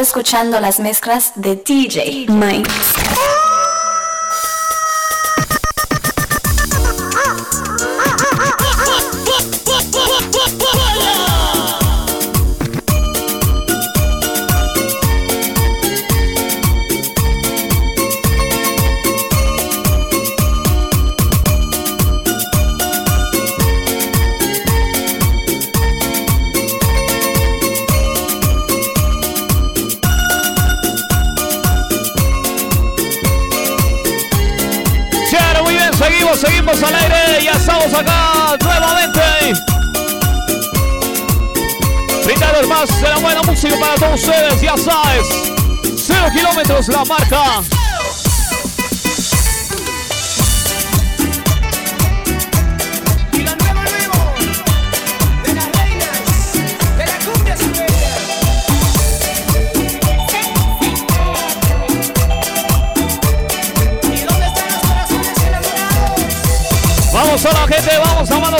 Escuchando las mezclas de DJ Mike.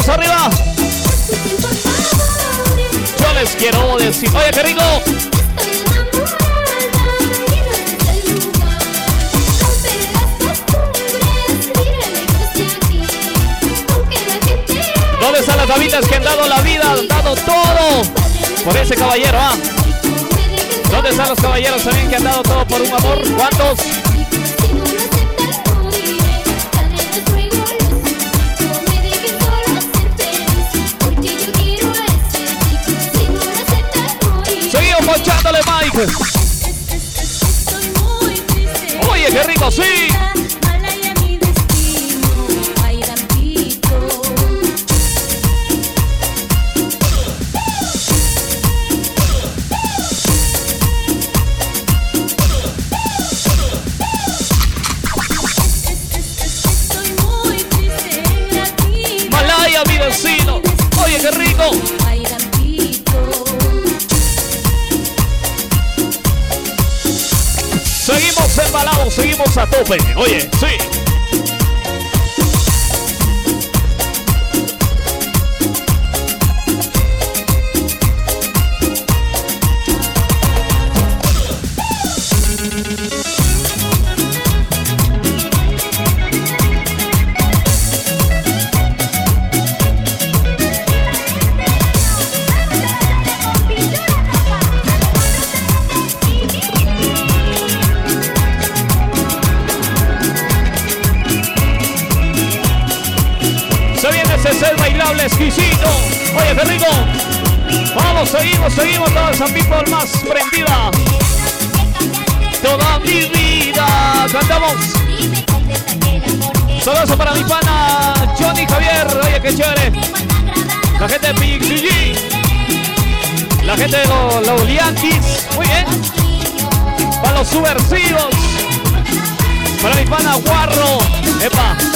Arriba. Yo les quiero decir, oye, qué rico. ¿Dónde están las gavitas que han dado la vida, han dado todo por ese caballero? Ah? ¿Dónde están los caballeros también que han dado todo por un amor? ¿Cuántos? Oye, qué rico, sí. Malaya, mi vecino. Oye, qué rico. A tope. Oye, sí. Vamos, seguimos, seguimos. Toda esa people más prendida. Toda mi vida. Cantamos. Saludos para mi pana Johnny Javier. Oye, qué chévere. La gente de PGG. La gente de los, los. Muy bien. Para los subversivos. Para mi pana Guarro. Epa.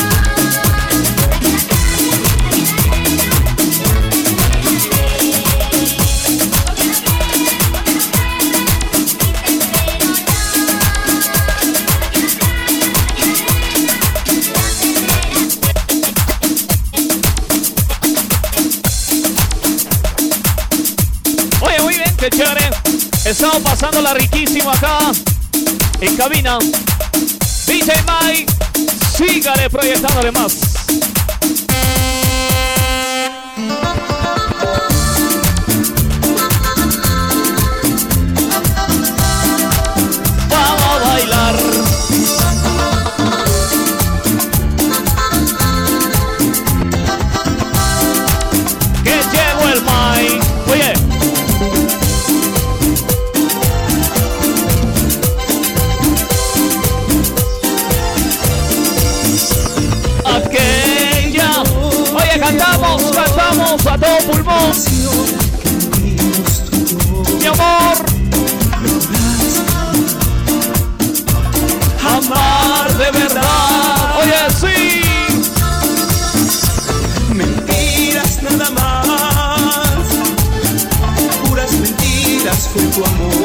En cabina. DJ Mike, sígale proyectándole más. Mentiras con tu amor.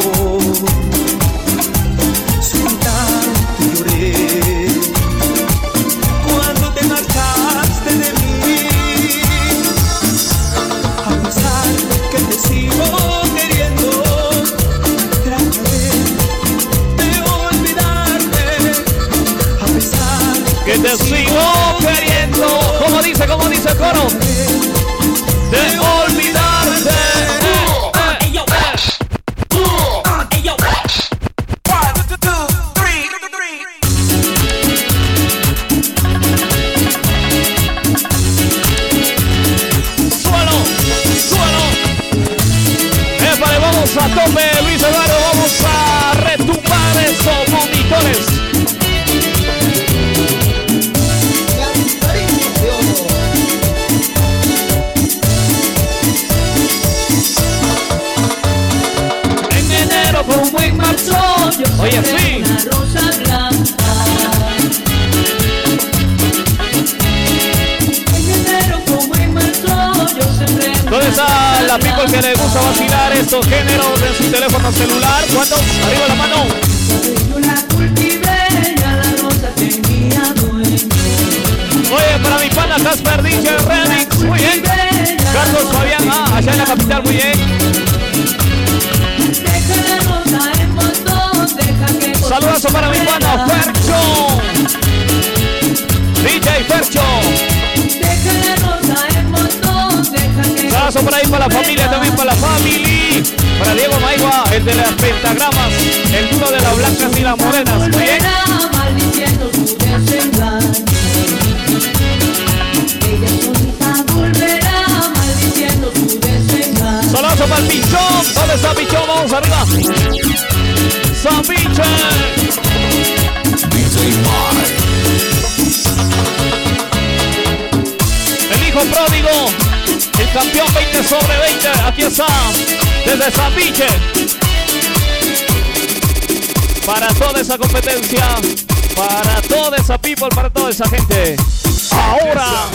¿Dónde está la people que le gusta vacilar estos géneros en su teléfono celular? ¿Cuántos? Arriba la mano. Oye, para mi pana Casper DJ Remix. Muy bien. Carlos Fabián, ah, allá en la capital, muy bien. Saludazo para mi pana Fercho. DJ Fercho. Deja la rosa en Saludazo para ahí para la familia, también para la family. Para Diego Maigua, el de las pentagramas, el duro de las blancas y las morenas. Saludazo para el pichón. ¿Dónde está pichón? Vamos arriba. Zambiche. El hijo pródigo. Campeón 20 sobre 20. Aquí está. Desde Zambiche. Para toda esa competencia. Para toda esa people. Para toda esa gente. Ahora.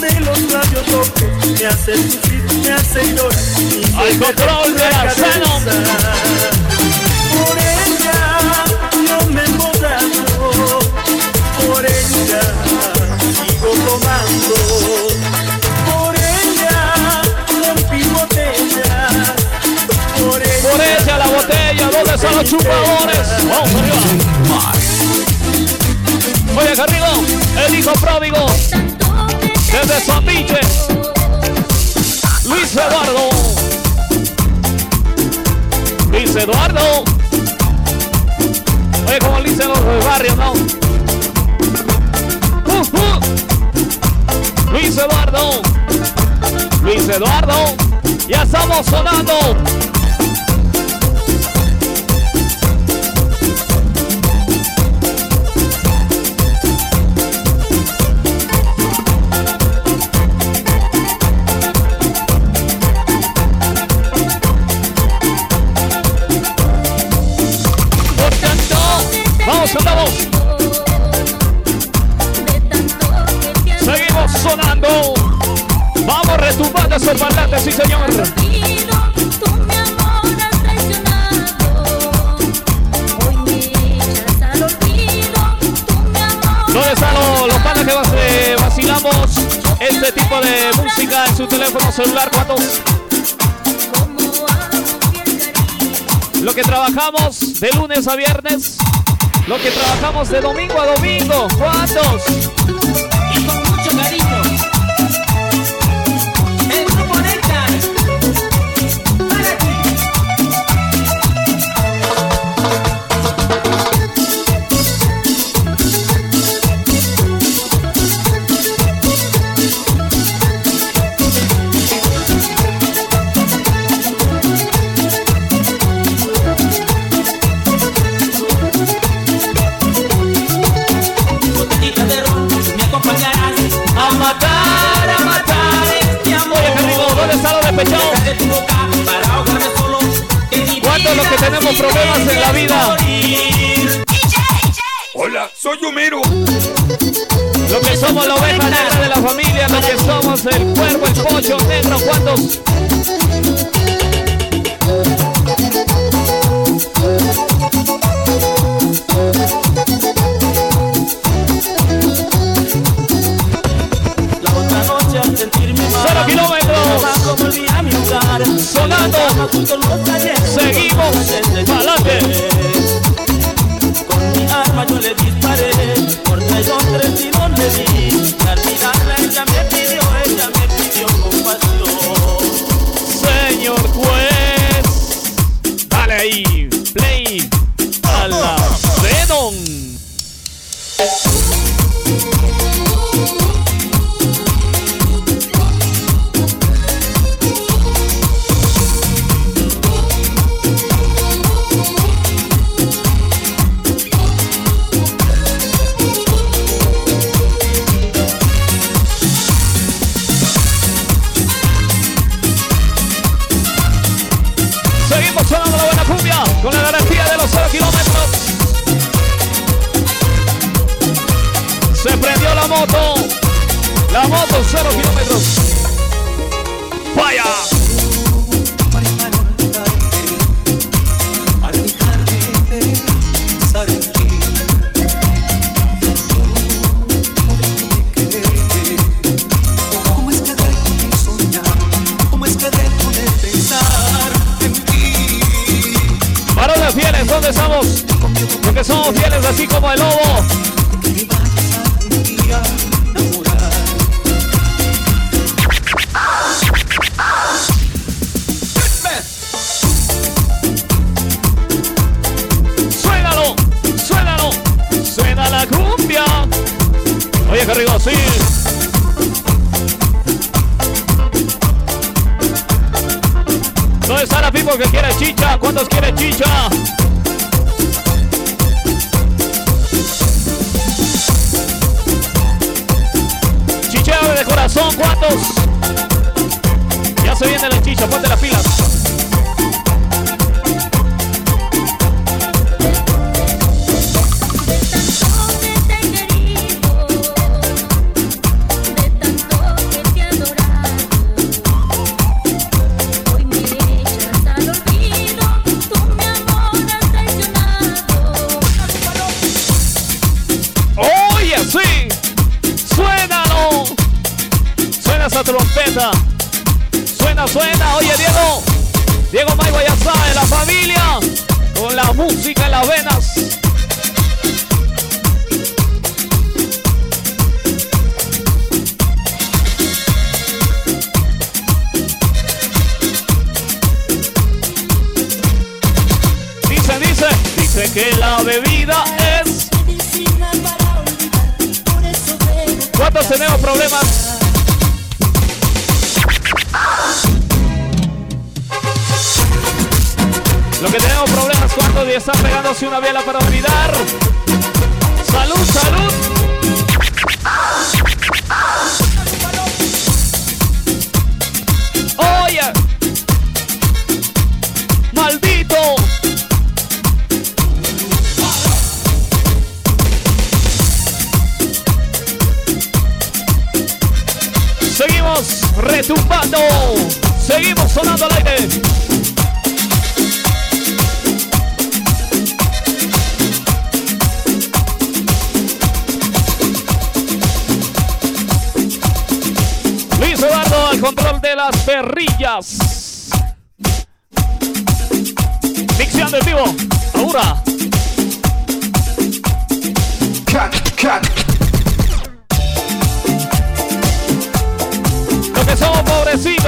De los labios rojos me hace sufrir, me hace llorar. me hizo Al control de. Por ella yo me emborracho, por ella sigo tomando, por ella rompí botellas, por ella, Por ella la botella, ¿dónde están los chupadores? Vamos arriba. Oye, Garrido, el hijo pródigo, desde Zambiche. Luis Eduardo. Luis Eduardo. Oye, como dicen los del barrio, ¿no? Uh, uh. Luis Eduardo. Luis Eduardo. Ya estamos sonando. Andamos. Seguimos sonando. Vamos retumbando esos parlantes, sí señor. ¿Dónde están los, los panas que vacilamos este tipo de música en su teléfono celular? Cariño. Lo que trabajamos de lunes a viernes. Lo que trabajamos de domingo a domingo. ¿Cuántos? ¿Cuántos los que tenemos problemas en la vida? Hola, soy Homero. Lo que somos la oveja negra de la familia, lo que somos el cuervo, el pollo negro, ¿cuántos? Seguimos, pa'lante. Con mi arma yo le disparé, por traidor tres tirones le. La moto, la moto, cero kilómetros. ¡Vaya! Para el calor de tarde, en ti. ¿Cómo es que dejo de pensar en ti? Para las fieles, ¿dónde estamos? Porque somos fieles, así como el lobo. retumbando. Seguimos sonando al aire. Luis Eduardo al control de las perrillas. Mixeando en vivo. Ahora.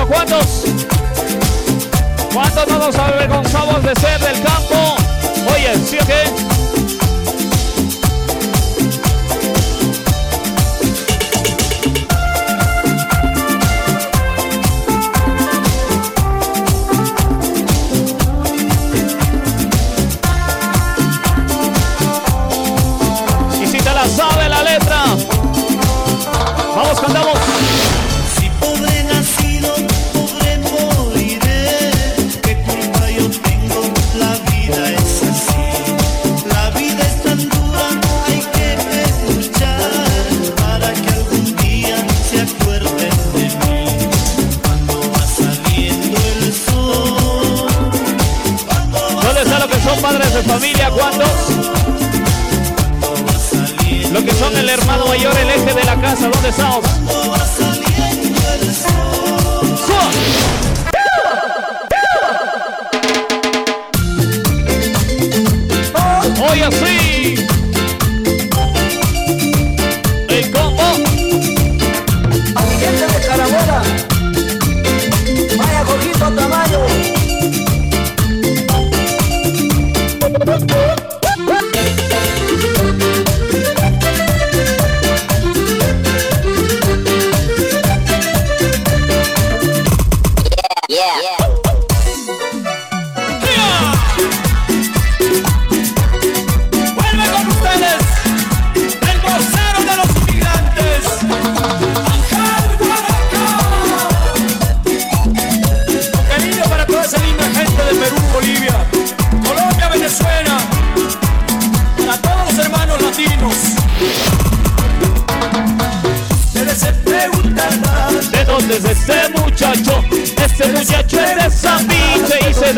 ¿cuántos? ¿Cuántos no nos avergonzamos de ser del campo? Oye, ¿sí o?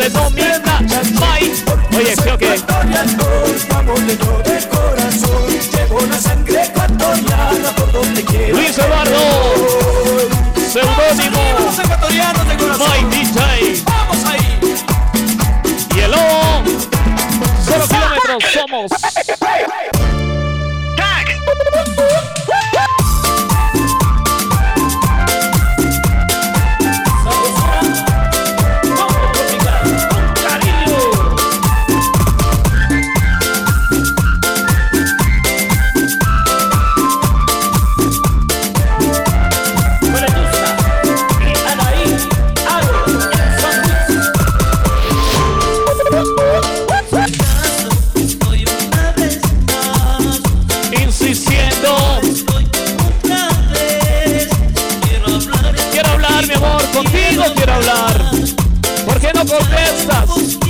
they gon' ofensas.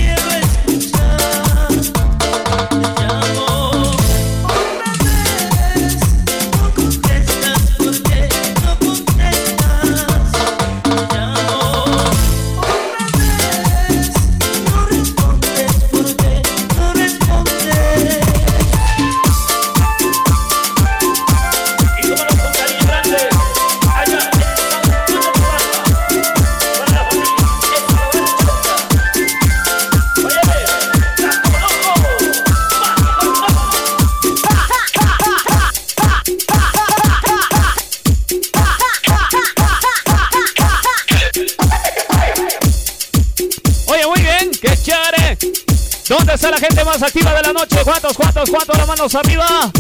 manos arriba.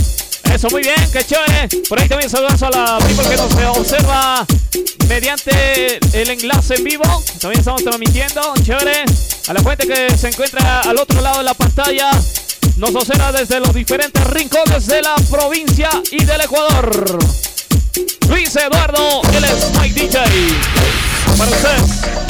Eso, muy bien, qué chévere. Por ahí también saludos a la people que nos observa mediante el enlace vivo. También estamos transmitiendo, chévere. A la gente que se encuentra al otro lado de la pantalla. Nos observa desde los diferentes rincones de la provincia y del Ecuador. Luis Eduardo, él es DJ. Para ustedes.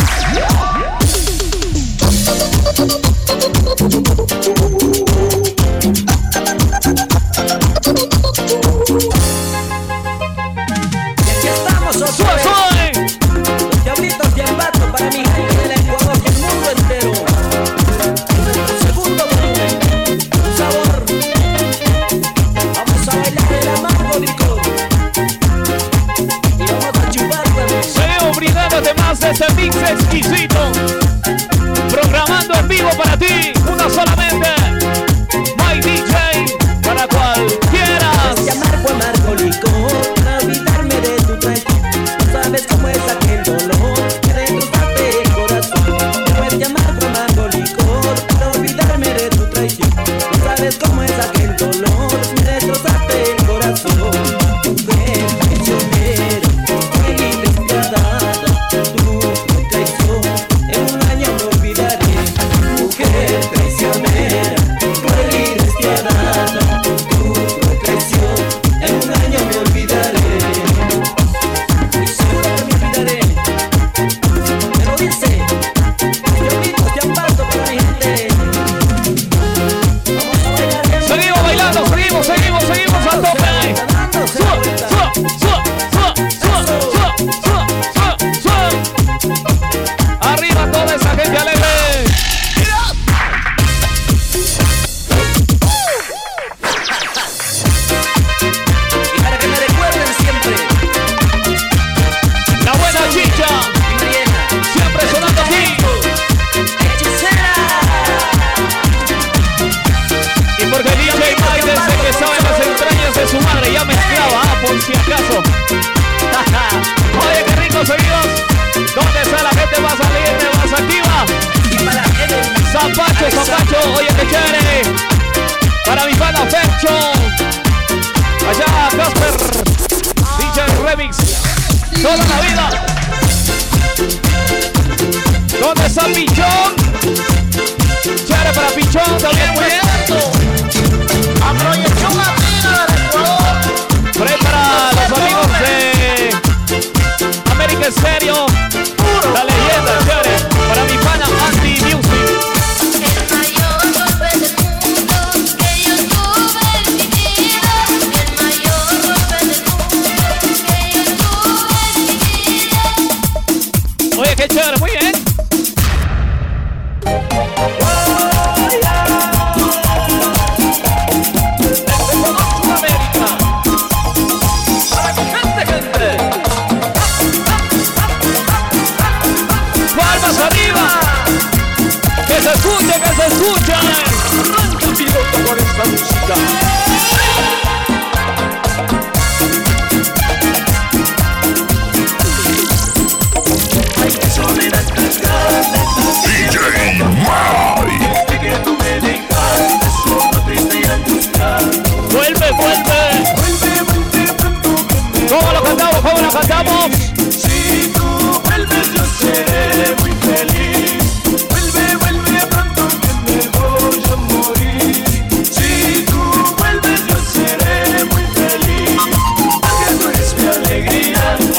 es serio.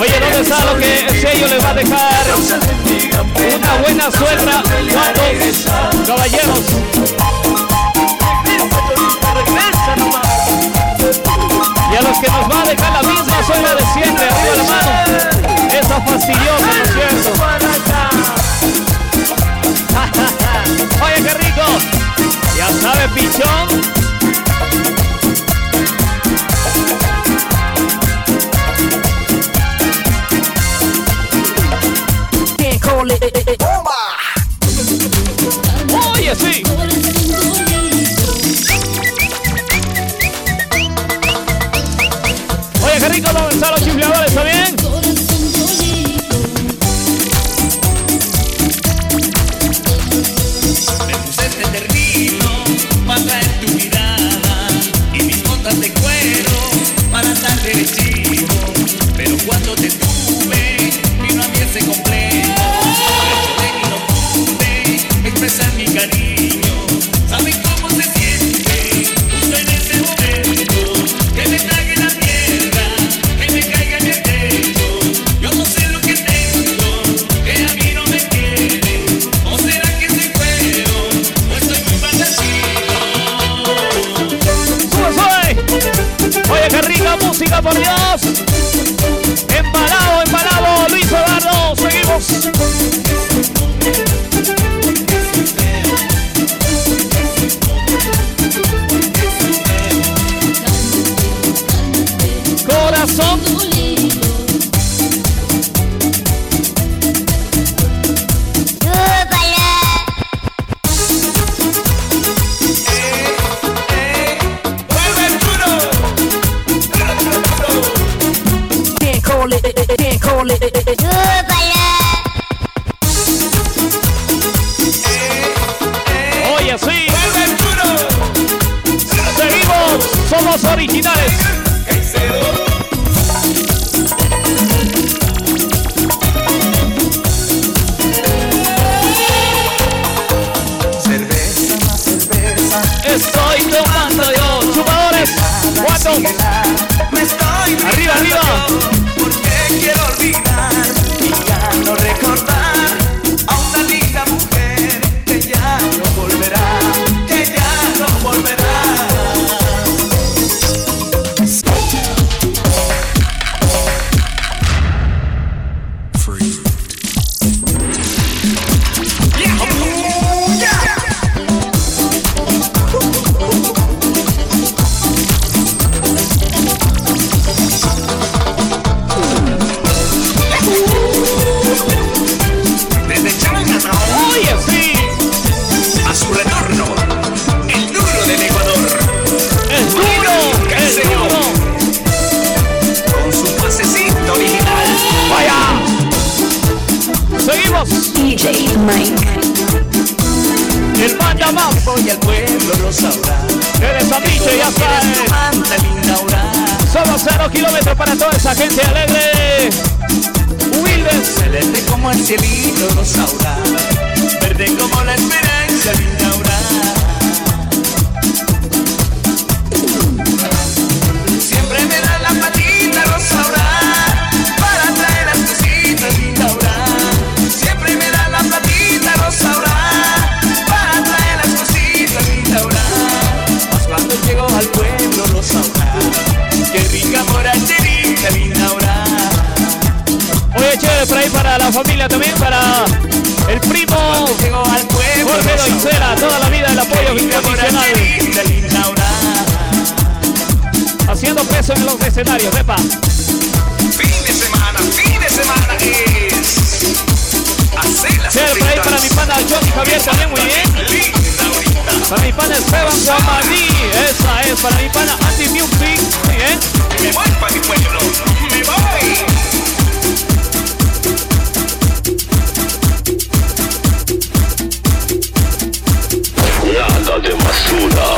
Oye, ¿dónde está lo que el sello le va a dejar? Una buena suegra, cuantos caballeros. Y a los que nos va a dejar la misma suegra de siempre, arriba la mano. Esa fastidiosa, ¿no es cierto? Oye, qué rico. Ya sabe, pichón. doble. Eh, eh, eh. ¡Bomba! Oye, sí. Oye, qué rico los chifladores. Arriba, arriba. en los escenarios, sepa. Fin de semana, fin de semana es. Hacer las Siempre ahí para mi pana Johnny Javier también, muy bien. Para mi pana Esteban Guamaní, esa es. Para mi pana Andy Music, muy bien. Me voy para mi pueblo, me voy. de basura.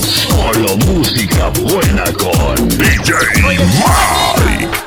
Solo música buena con DJ Mike.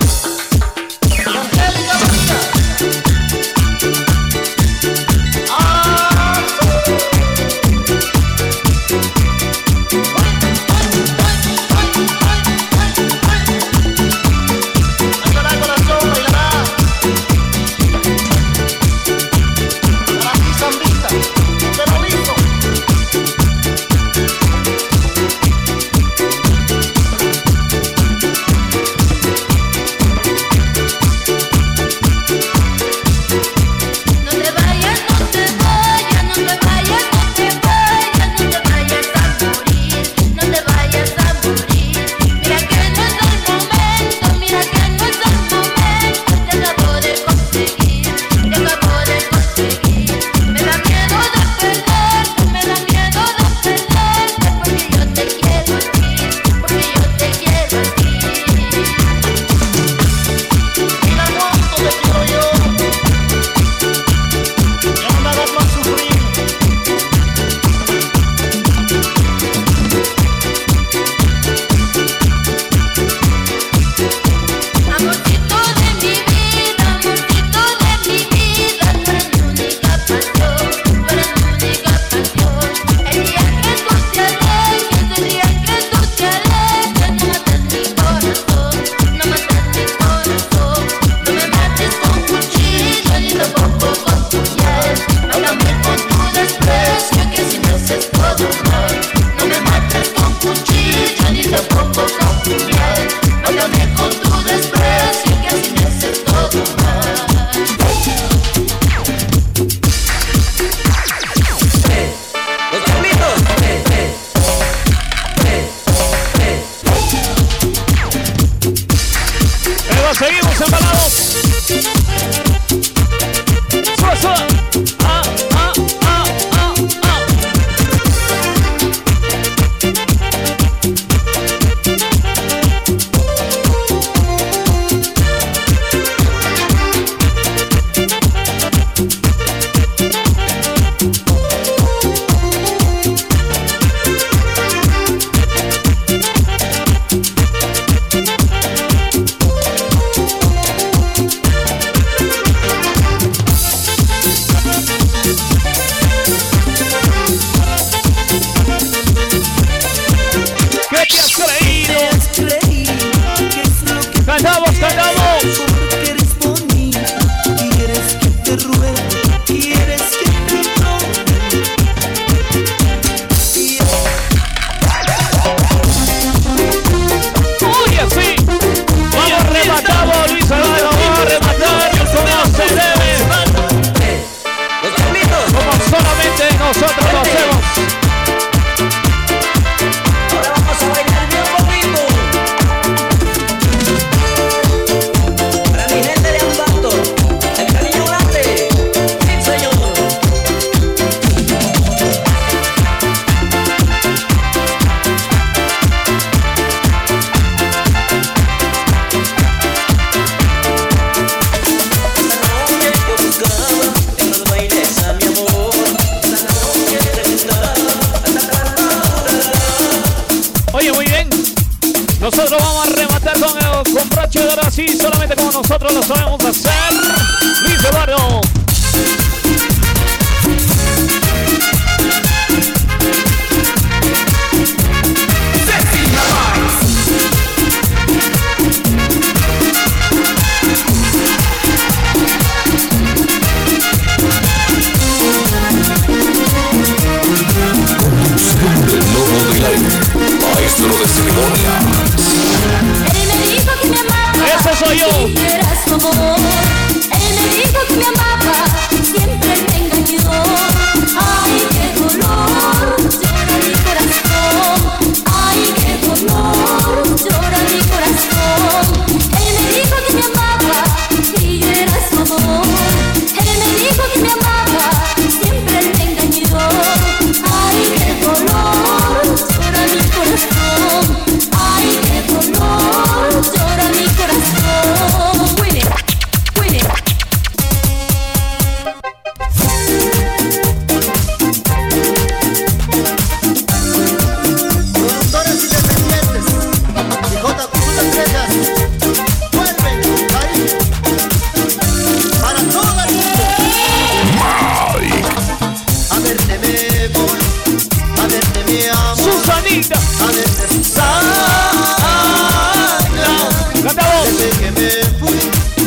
Susanita.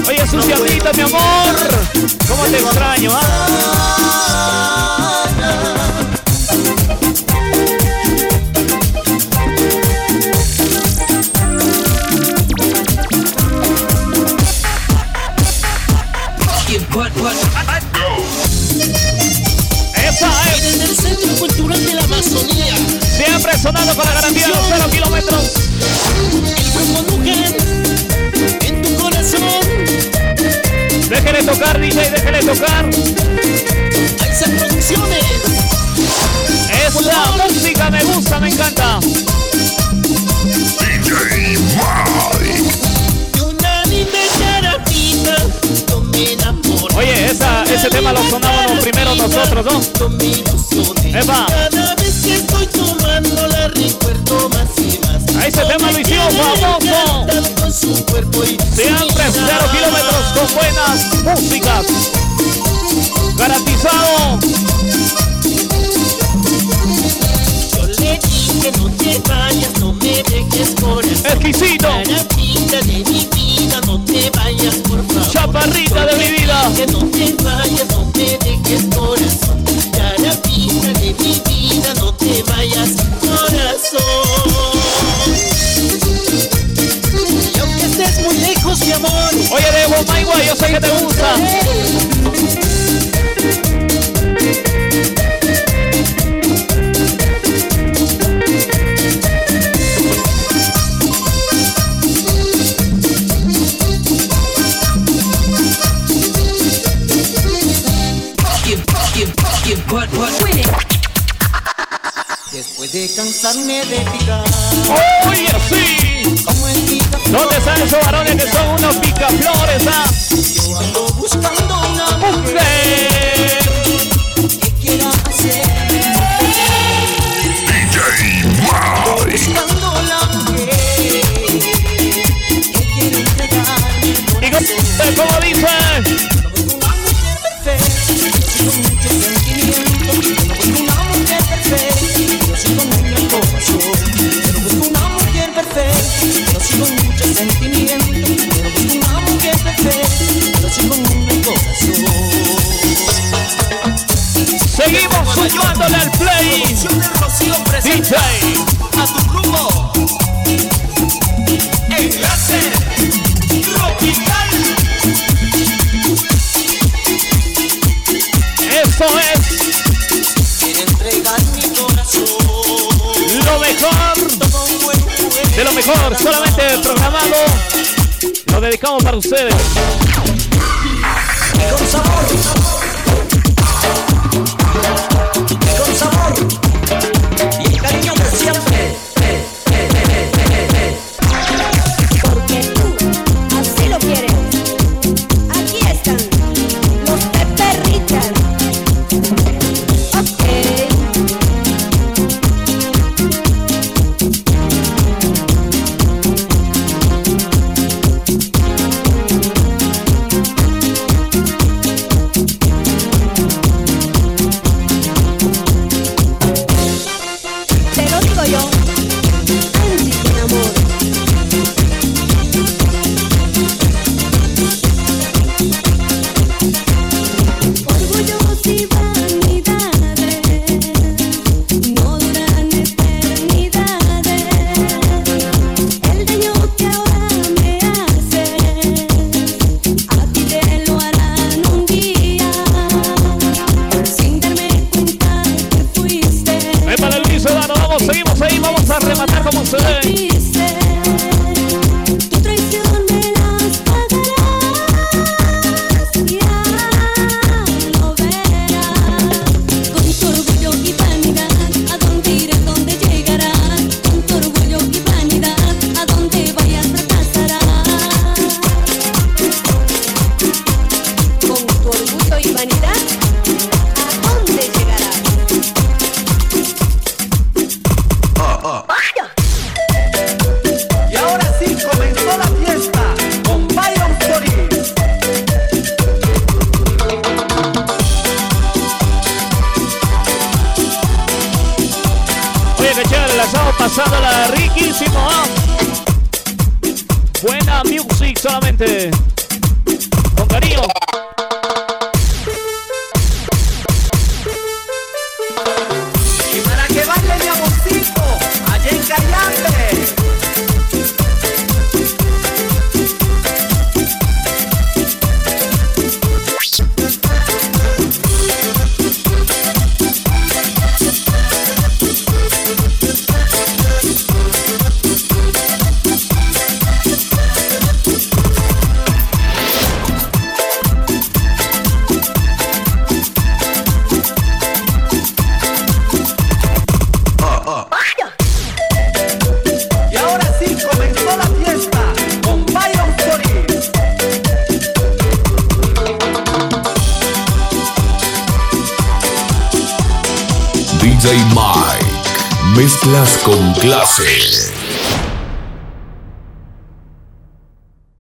Oye, Susanita, mi amor. ¿Cómo te extraño, ah? Tocar. Aiza Producciones, Esa música me gusta, me encanta. DJ Mike. y una linda carapita, no me enamoro. Oye, esa, ese tema lo sonábamos primero nosotros, ¿no? Epa. Cada vez que estoy tomando la recuerdo más y más. A ese tema lo hicimos famoso. Cantar con su cuerpo y Siempre cero kilómetros con buenas músicas. Garantizado. Yo le dije no te vayas, no me dejes corazón. Exquisito. Carapita de mi vida, no te vayas por favor. Chaparrita de mi vida. Que no te vayas, no me dejes corazón. Carapita de mi vida, no te vayas corazón. Y aunque estés muy lejos, mi amor. Oye, Debo Maigua, yo sé que te gusta. De cansarme de picar, Oye, sí. ¿Dónde están esos varones que son unos picaflores, ah? yo ando buscando una mujer que quiera hacerme DJ Mike. buscando la mujer que quiere entregarme el Y corazón. como, como dice, Una mujer perfecta, dedicamos para ustedes. Riquísimo, ¿ah? Buena music solamente.